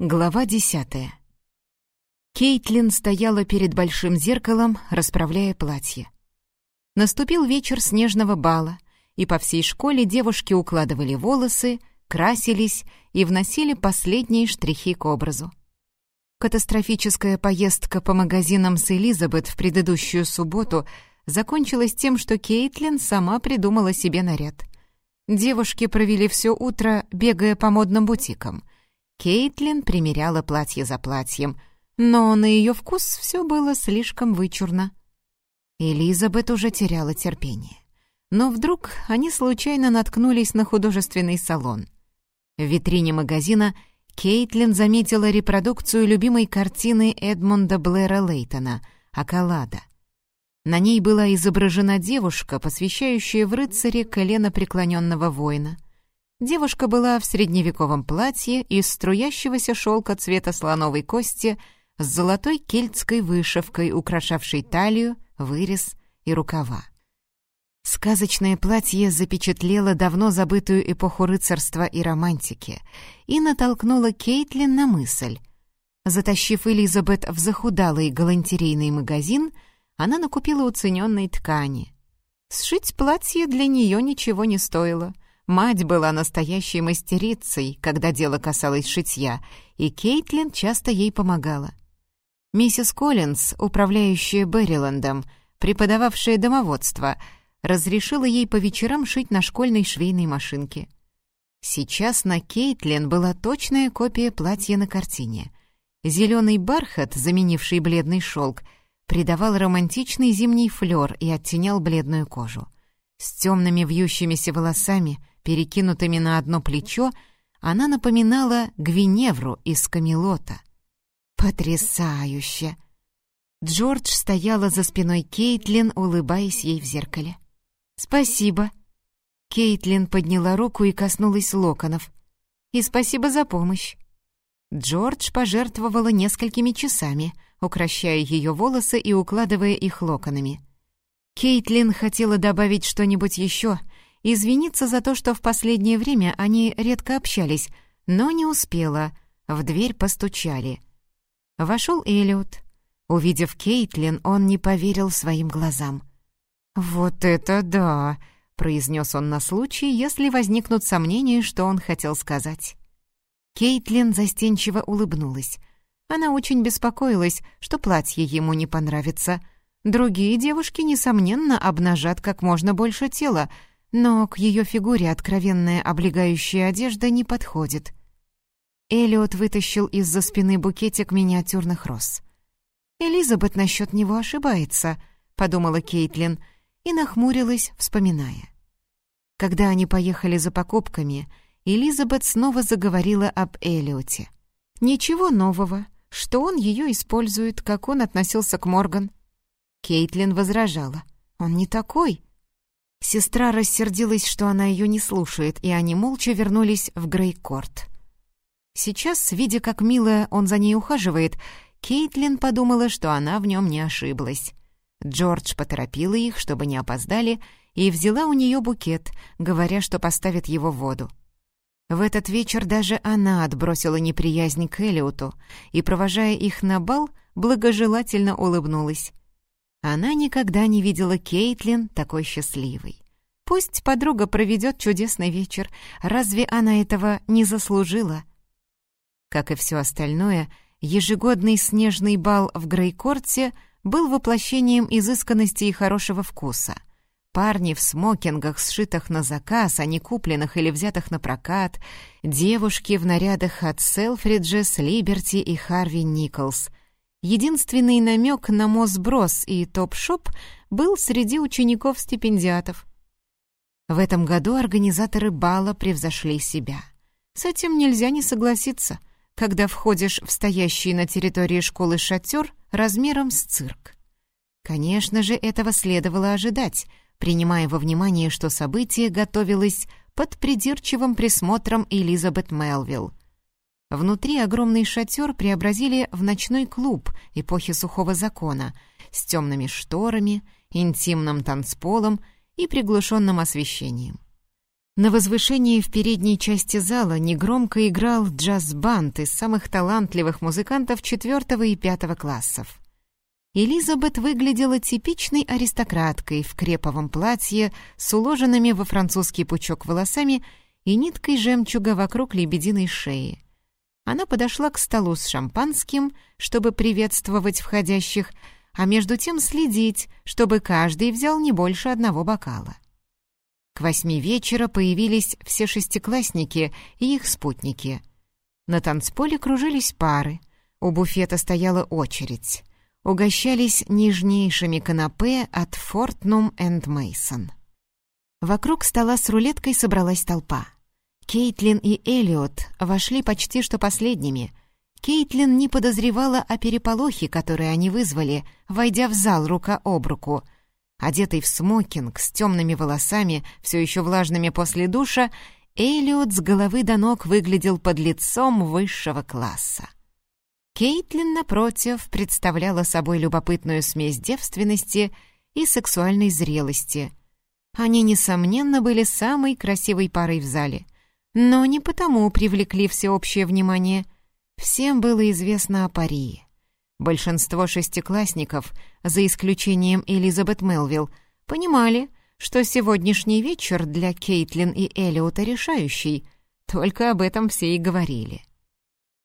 Глава десятая. Кейтлин стояла перед большим зеркалом, расправляя платье. Наступил вечер снежного бала, и по всей школе девушки укладывали волосы, красились и вносили последние штрихи к образу. Катастрофическая поездка по магазинам с Элизабет в предыдущую субботу закончилась тем, что Кейтлин сама придумала себе наряд. Девушки провели все утро, бегая по модным бутикам — Кейтлин примеряла платье за платьем, но на ее вкус все было слишком вычурно. Элизабет уже теряла терпение. Но вдруг они случайно наткнулись на художественный салон. В витрине магазина Кейтлин заметила репродукцию любимой картины Эдмунда Блэра Лейтона «Акалада». На ней была изображена девушка, посвящающая в рыцаре колено преклоненного воина. Девушка была в средневековом платье из струящегося шелка цвета слоновой кости с золотой кельтской вышивкой, украшавшей талию, вырез и рукава. Сказочное платье запечатлело давно забытую эпоху рыцарства и романтики и натолкнуло Кейтлин на мысль. Затащив Элизабет в захудалый галантерейный магазин, она накупила уцененной ткани. Сшить платье для нее ничего не стоило — Мать была настоящей мастерицей, когда дело касалось шитья, и Кейтлин часто ей помогала. Миссис Коллинз, управляющая Берриландом, преподававшая домоводство, разрешила ей по вечерам шить на школьной швейной машинке. Сейчас на Кейтлин была точная копия платья на картине. Зеленый бархат, заменивший бледный шелк, придавал романтичный зимний флер и оттенял бледную кожу. С темными вьющимися волосами — перекинутыми на одно плечо, она напоминала Гвиневру из Камелота. «Потрясающе!» Джордж стояла за спиной Кейтлин, улыбаясь ей в зеркале. «Спасибо». Кейтлин подняла руку и коснулась локонов. «И спасибо за помощь». Джордж пожертвовала несколькими часами, укращая ее волосы и укладывая их локонами. Кейтлин хотела добавить что-нибудь еще, извиниться за то, что в последнее время они редко общались, но не успела. В дверь постучали. Вошел Элliot. Увидев Кейтлин, он не поверил своим глазам. «Вот это да!» — произнес он на случай, если возникнут сомнения, что он хотел сказать. Кейтлин застенчиво улыбнулась. Она очень беспокоилась, что платье ему не понравится. Другие девушки, несомненно, обнажат как можно больше тела, но к ее фигуре откровенная облегающая одежда не подходит. Элиот вытащил из-за спины букетик миниатюрных роз. «Элизабет насчет него ошибается», — подумала Кейтлин и нахмурилась, вспоминая. Когда они поехали за покупками, Элизабет снова заговорила об Элиоте. Ничего нового, что он ее использует, как он относился к Морган. Кейтлин возражала. «Он не такой. Сестра рассердилась, что она ее не слушает, и они молча вернулись в Грейкорт. Сейчас, видя, как мило он за ней ухаживает, Кейтлин подумала, что она в нем не ошиблась. Джордж поторопила их, чтобы не опоздали, и взяла у нее букет, говоря, что поставит его в воду. В этот вечер даже она отбросила неприязнь к Элиоту и, провожая их на бал, благожелательно улыбнулась. Она никогда не видела Кейтлин такой счастливой. Пусть подруга проведет чудесный вечер. Разве она этого не заслужила? Как и все остальное, ежегодный снежный бал в Грейкорте был воплощением изысканности и хорошего вкуса. Парни в смокингах, сшитых на заказ, а не купленных или взятых на прокат, девушки в нарядах от Selfridges, Liberty и Harvey Nichols — Единственный намек на Moss Bros и Topshop был среди учеников-стипендиатов. В этом году организаторы бала превзошли себя. С этим нельзя не согласиться, когда входишь в стоящий на территории школы шатер размером с цирк. Конечно же, этого следовало ожидать, принимая во внимание, что событие готовилось под придирчивым присмотром Элизабет Мелвилл, Внутри огромный шатер преобразили в ночной клуб эпохи сухого закона с темными шторами, интимным танцполом и приглушенным освещением. На возвышении в передней части зала негромко играл джаз-банд из самых талантливых музыкантов четвертого и пятого классов. Элизабет выглядела типичной аристократкой в креповом платье с уложенными во французский пучок волосами и ниткой жемчуга вокруг лебединой шеи. Она подошла к столу с шампанским, чтобы приветствовать входящих, а между тем следить, чтобы каждый взял не больше одного бокала. К восьми вечера появились все шестиклассники и их спутники. На танцполе кружились пары, у буфета стояла очередь. Угощались нежнейшими канапе от энд Мейсон. Вокруг стола с рулеткой собралась толпа. Кейтлин и Элиот вошли почти что последними. Кейтлин не подозревала о переполохе, который они вызвали, войдя в зал рука об руку — Одетый в смокинг, с темными волосами, все еще влажными после душа, Элиот с головы до ног выглядел под лицом высшего класса. Кейтлин, напротив, представляла собой любопытную смесь девственности и сексуальной зрелости. Они, несомненно, были самой красивой парой в зале, но не потому привлекли всеобщее внимание. Всем было известно о Парии. Большинство шестиклассников, за исключением Элизабет Мелвилл, понимали, что сегодняшний вечер для Кейтлин и Элиота решающий, только об этом все и говорили.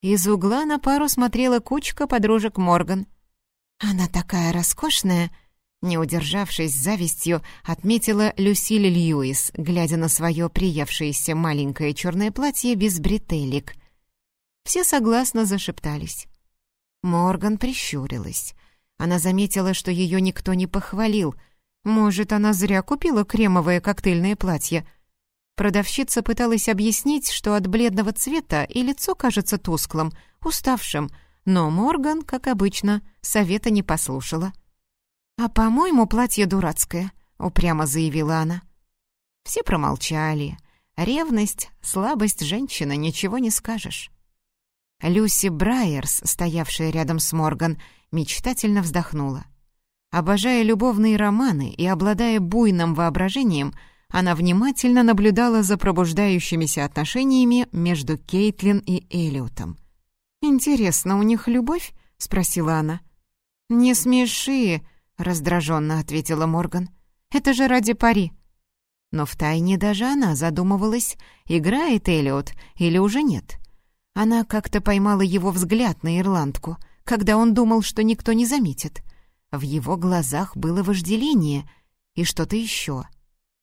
Из угла на пару смотрела кучка подружек Морган. «Она такая роскошная!» Не удержавшись завистью, отметила Люсиль Льюис, глядя на свое приевшееся маленькое черное платье без бретелек. Все согласно зашептались. Морган прищурилась. Она заметила, что ее никто не похвалил. Может, она зря купила кремовое коктейльное платье. Продавщица пыталась объяснить, что от бледного цвета и лицо кажется тусклым, уставшим, но Морган, как обычно, совета не послушала. «А, по-моему, платье дурацкое», — упрямо заявила она. Все промолчали. Ревность, слабость женщины, ничего не скажешь. Люси Брайерс, стоявшая рядом с Морган, мечтательно вздохнула. Обожая любовные романы и обладая буйным воображением, она внимательно наблюдала за пробуждающимися отношениями между Кейтлин и Элиотом. «Интересно, у них любовь?» — спросила она. «Не смеши», — раздраженно ответила Морган. «Это же ради пари». Но втайне даже она задумывалась, играет Элиот или уже нет. Она как-то поймала его взгляд на ирландку, когда он думал, что никто не заметит. В его глазах было вожделение и что-то еще.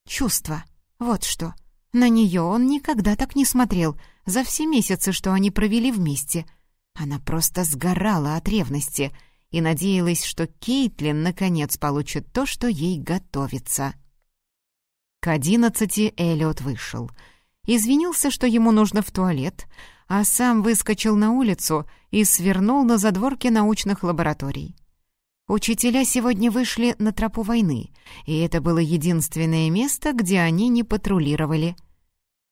Чувство. Вот что. На нее он никогда так не смотрел за все месяцы, что они провели вместе. Она просто сгорала от ревности и надеялась, что Кейтлин наконец получит то, что ей готовится. К одиннадцати Эллиот вышел. Извинился, что ему нужно в туалет, а сам выскочил на улицу и свернул на задворке научных лабораторий. Учителя сегодня вышли на тропу войны, и это было единственное место, где они не патрулировали.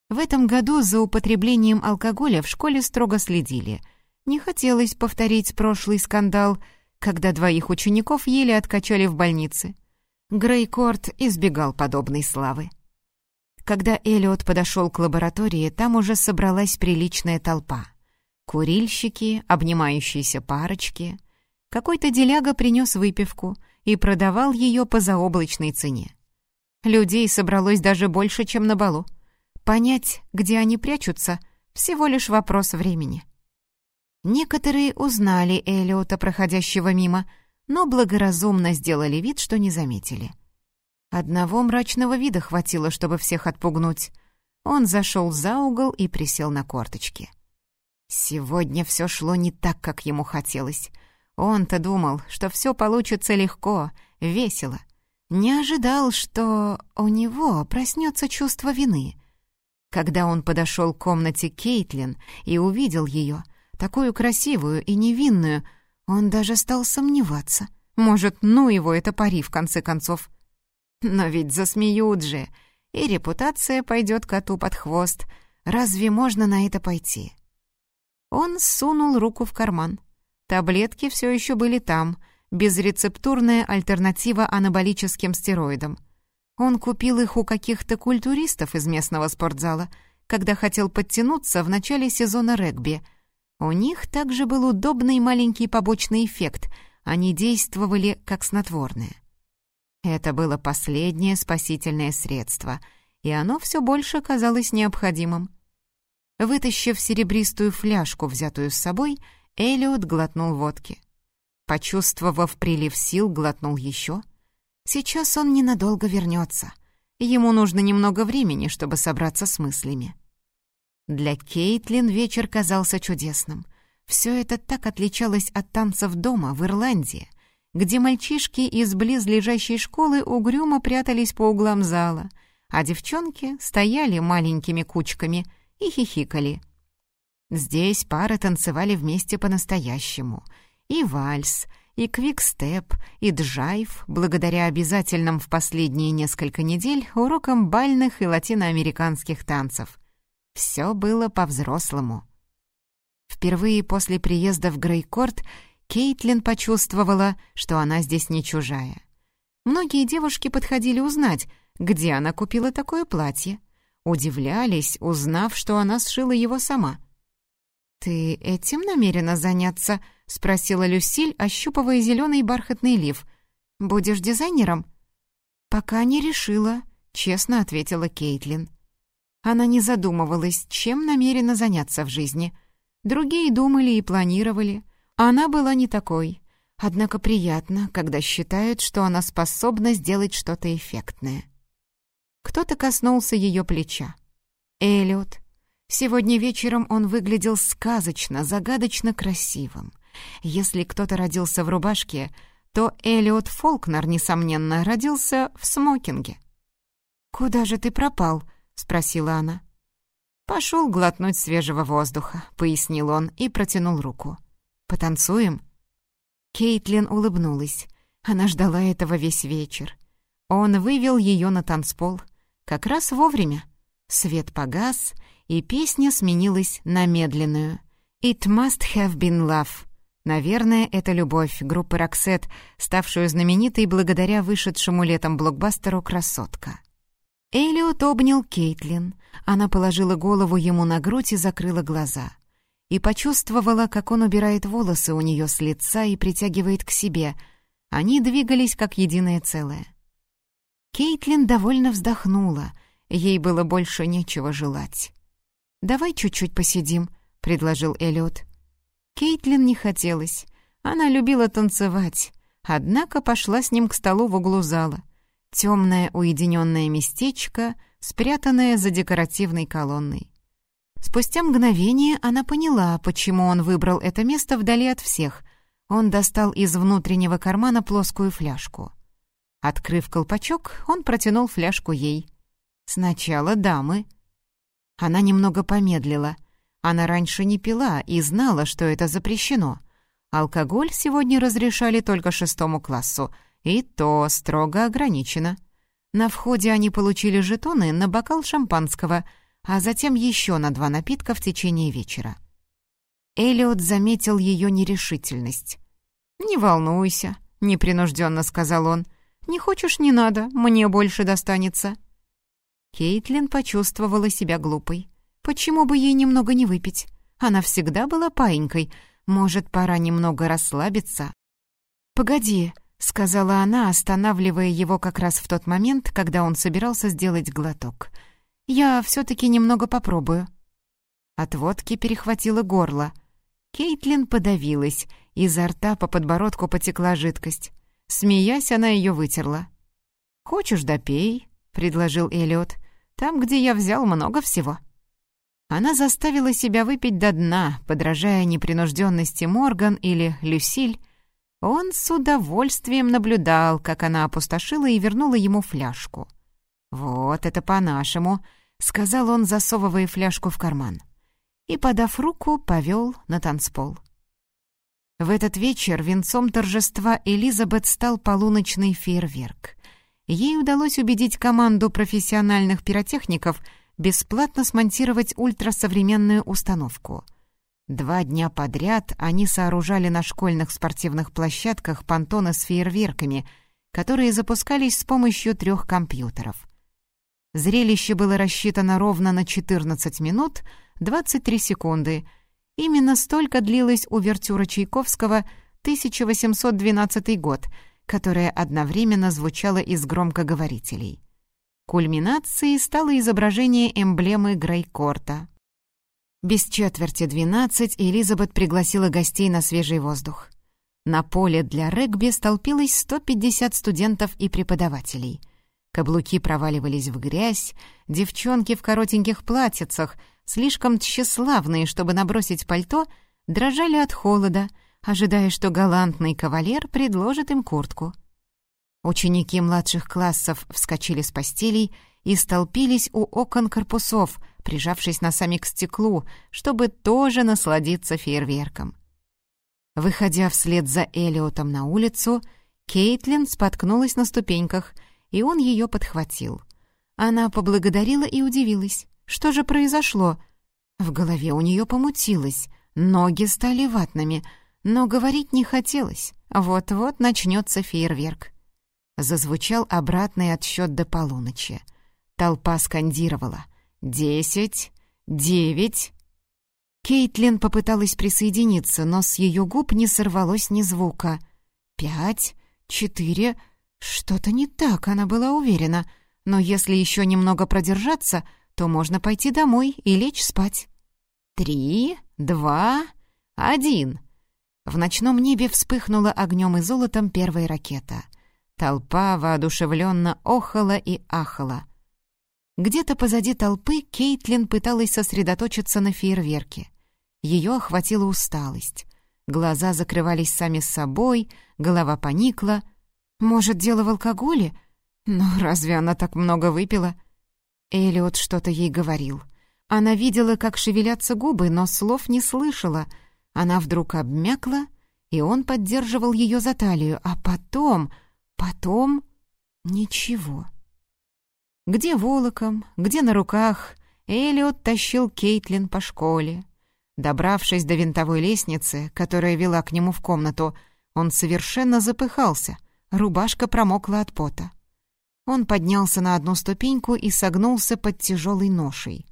В этом году за употреблением алкоголя в школе строго следили. Не хотелось повторить прошлый скандал, когда двоих учеников еле откачали в больнице. Грейкорт избегал подобной славы. Когда Элиот подошел к лаборатории, там уже собралась приличная толпа. Курильщики, обнимающиеся парочки. Какой-то деляга принес выпивку и продавал ее по заоблачной цене. Людей собралось даже больше, чем на балу. Понять, где они прячутся, всего лишь вопрос времени. Некоторые узнали Элиота, проходящего мимо, но благоразумно сделали вид, что не заметили. Одного мрачного вида хватило, чтобы всех отпугнуть. Он зашел за угол и присел на корточки. Сегодня все шло не так, как ему хотелось. Он-то думал, что все получится легко, весело. Не ожидал, что у него проснется чувство вины. Когда он подошел к комнате Кейтлин и увидел ее, такую красивую и невинную, он даже стал сомневаться. Может, ну его это пари, в конце концов. Но ведь засмеют же, и репутация пойдет коту под хвост. Разве можно на это пойти? Он сунул руку в карман. Таблетки все еще были там, безрецептурная альтернатива анаболическим стероидам. Он купил их у каких-то культуристов из местного спортзала, когда хотел подтянуться в начале сезона регби. У них также был удобный маленький побочный эффект, они действовали как снотворные. Это было последнее спасительное средство, и оно все больше казалось необходимым. Вытащив серебристую фляжку, взятую с собой, Элиот глотнул водки. Почувствовав прилив сил, глотнул еще. Сейчас он ненадолго вернется. Ему нужно немного времени, чтобы собраться с мыслями. Для Кейтлин вечер казался чудесным. Все это так отличалось от танцев дома в Ирландии, где мальчишки из близлежащей школы угрюмо прятались по углам зала, а девчонки стояли маленькими кучками и хихикали. Здесь пары танцевали вместе по-настоящему. И вальс, и квикстеп, и джайв, благодаря обязательным в последние несколько недель урокам бальных и латиноамериканских танцев. Все было по-взрослому. Впервые после приезда в Грейкорт Кейтлин почувствовала, что она здесь не чужая. Многие девушки подходили узнать, где она купила такое платье. Удивлялись, узнав, что она сшила его сама. «Ты этим намерена заняться?» — спросила Люсиль, ощупывая зеленый бархатный лиф. «Будешь дизайнером?» «Пока не решила», — честно ответила Кейтлин. Она не задумывалась, чем намерена заняться в жизни. Другие думали и планировали, она была не такой. Однако приятно, когда считают, что она способна сделать что-то эффектное. Кто-то коснулся ее плеча. Эллиот. Сегодня вечером он выглядел сказочно, загадочно красивым. Если кто-то родился в рубашке, то Эллиот Фолкнер, несомненно, родился в смокинге. «Куда же ты пропал?» — спросила она. «Пошел глотнуть свежего воздуха», — пояснил он и протянул руку. Потанцуем?» Кейтлин улыбнулась. Она ждала этого весь вечер. Он вывел ее на танцпол. Как раз вовремя. Свет погас, и песня сменилась на медленную. «It must have been love». Наверное, это любовь группы «Роксет», ставшую знаменитой благодаря вышедшему летом блокбастеру «Красотка». Элиот обнял Кейтлин. Она положила голову ему на грудь и закрыла глаза и почувствовала, как он убирает волосы у нее с лица и притягивает к себе. Они двигались как единое целое. Кейтлин довольно вздохнула. Ей было больше нечего желать. «Давай чуть-чуть посидим», — предложил Эллиот. Кейтлин не хотелось. Она любила танцевать, однако пошла с ним к столу в углу зала. Темное уединенное местечко, спрятанное за декоративной колонной. Спустя мгновение она поняла, почему он выбрал это место вдали от всех. Он достал из внутреннего кармана плоскую фляжку. Открыв колпачок, он протянул фляжку ей. «Сначала дамы». Она немного помедлила. Она раньше не пила и знала, что это запрещено. Алкоголь сегодня разрешали только шестому классу, и то строго ограничено. На входе они получили жетоны на бокал шампанского — а затем еще на два напитка в течение вечера. Элиот заметил ее нерешительность. «Не волнуйся», — непринужденно сказал он. «Не хочешь — не надо, мне больше достанется». Кейтлин почувствовала себя глупой. Почему бы ей немного не выпить? Она всегда была паинькой. Может, пора немного расслабиться? «Погоди», — сказала она, останавливая его как раз в тот момент, когда он собирался сделать глоток — я все-таки немного попробую». От водки перехватило горло. Кейтлин подавилась, изо рта по подбородку потекла жидкость. Смеясь, она ее вытерла. «Хочешь, допей», — предложил Эллиот. «Там, где я взял много всего». Она заставила себя выпить до дна, подражая непринужденности Морган или Люсиль. Он с удовольствием наблюдал, как она опустошила и вернула ему фляжку. «Вот это по-нашему», — сказал он, засовывая фляжку в карман. И, подав руку, повел на танцпол. В этот вечер венцом торжества Элизабет стал полуночный фейерверк. Ей удалось убедить команду профессиональных пиротехников бесплатно смонтировать ультрасовременную установку. Два дня подряд они сооружали на школьных спортивных площадках понтоны с фейерверками — которые запускались с помощью трех компьютеров. Зрелище было рассчитано ровно на 14 минут 23 секунды. Именно столько длилась увертюра Чайковского 1812 год, которая одновременно звучала из громкоговорителей. Кульминацией стало изображение эмблемы Грейкорта. Без четверти двенадцать Элизабет пригласила гостей на свежий воздух. На поле для регби столпилось 150 студентов и преподавателей. Каблуки проваливались в грязь, девчонки в коротеньких платьицах, слишком тщеславные, чтобы набросить пальто, дрожали от холода, ожидая, что галантный кавалер предложит им куртку. Ученики младших классов вскочили с постелей и столпились у окон корпусов — прижавшись носами к стеклу, чтобы тоже насладиться фейерверком. Выходя вслед за Элиотом на улицу, Кейтлин споткнулась на ступеньках, и он ее подхватил. Она поблагодарила и удивилась. Что же произошло? В голове у нее помутилось, ноги стали ватными, но говорить не хотелось. Вот-вот начнется фейерверк. Зазвучал обратный отсчет до полуночи. Толпа скандировала. «Десять, девять...» Кейтлин попыталась присоединиться, но с ее губ не сорвалось ни звука. «Пять, четыре...» Что-то не так, она была уверена. Но если еще немного продержаться, то можно пойти домой и лечь спать. «Три, два, один...» В ночном небе вспыхнула огнем и золотом первая ракета. Толпа воодушевленно охала и ахала. Где-то позади толпы Кейтлин пыталась сосредоточиться на фейерверке. Ее охватила усталость. Глаза закрывались сами с собой, голова поникла. Может, дело в алкоголе? Но разве она так много выпила? Элиот что-то ей говорил. Она видела, как шевелятся губы, но слов не слышала. Она вдруг обмякла, и он поддерживал ее за талию, а потом... потом... ничего. Где волоком, где на руках, Элиот тащил Кейтлин по школе. Добравшись до винтовой лестницы, которая вела к нему в комнату, он совершенно запыхался, рубашка промокла от пота. Он поднялся на одну ступеньку и согнулся под тяжелой ношей.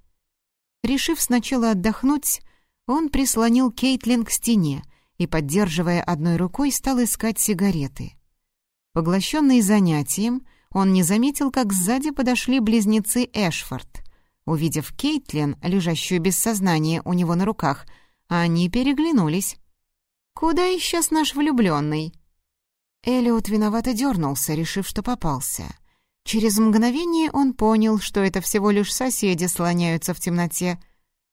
Решив сначала отдохнуть, он прислонил Кейтлин к стене и, поддерживая одной рукой, стал искать сигареты. Поглощенный занятием, он не заметил, как сзади подошли близнецы Эшфорд. Увидев Кейтлин, лежащую без сознания у него на руках, они переглянулись. «Куда исчез наш влюбленный?» Элиот виновато дернулся, решив, что попался. Через мгновение он понял, что это всего лишь соседи слоняются в темноте.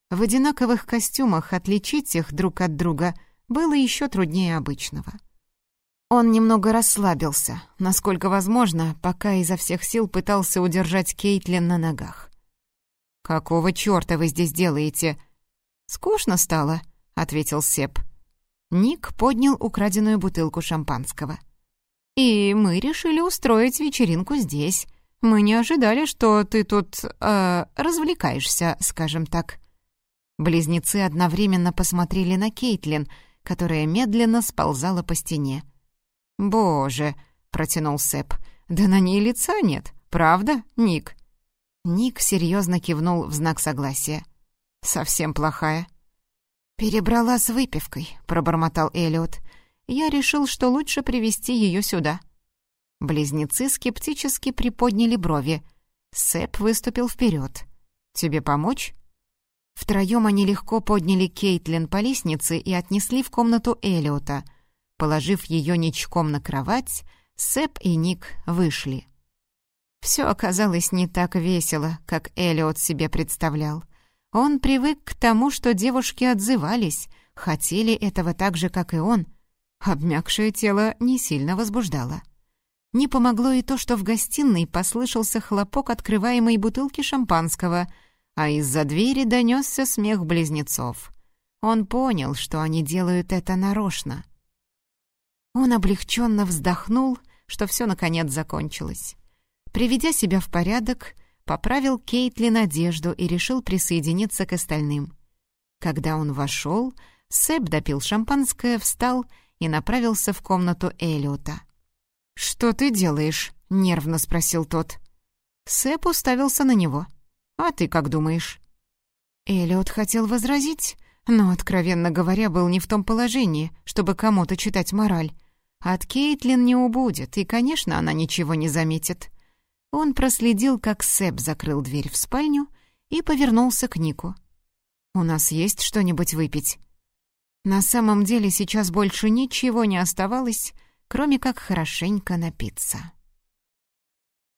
В одинаковых костюмах отличить их друг от друга было еще труднее обычного. Он немного расслабился, насколько возможно, пока изо всех сил пытался удержать Кейтлин на ногах. «Какого чёрта вы здесь делаете?» «Скучно стало», — ответил Сеп. Ник поднял украденную бутылку шампанского. «И мы решили устроить вечеринку здесь. Мы не ожидали, что ты тут... Э, развлекаешься, скажем так». Близнецы одновременно посмотрели на Кейтлин, которая медленно сползала по стене. «Боже!» — протянул Сэп. «Да на ней лица нет, правда, Ник?» Ник серьезно кивнул в знак согласия. «Совсем плохая». «Перебрала с выпивкой», — пробормотал Эллиот. «Я решил, что лучше привести ее сюда». Близнецы скептически приподняли брови. Сэп выступил вперед. «Тебе помочь?» Втроем они легко подняли Кейтлин по лестнице и отнесли в комнату Эллиота — Положив ее ничком на кровать, Сэп и Ник вышли. Все оказалось не так весело, как Элиот себе представлял. Он привык к тому, что девушки отзывались, хотели этого так же, как и он. Обмякшее тело не сильно возбуждало. Не помогло и то, что в гостиной послышался хлопок открываемой бутылки шампанского, а из-за двери донесся смех близнецов. Он понял, что они делают это нарочно — он облегченно вздохнул, что все наконец закончилось. Приведя себя в порядок, поправил Кейтли надежду и решил присоединиться к остальным. Когда он вошел, Сэп допил шампанское, встал и направился в комнату Эллиота. «Что ты делаешь?» — нервно спросил тот. Сэп уставился на него. «А ты как думаешь?» Эллиот хотел возразить, но, откровенно говоря, был не в том положении, чтобы кому-то читать мораль. От Кейтлин не убудет, и, конечно, она ничего не заметит. Он проследил, как Сэп закрыл дверь в спальню и повернулся к Нику. «У нас есть что-нибудь выпить?» На самом деле сейчас больше ничего не оставалось, кроме как хорошенько напиться.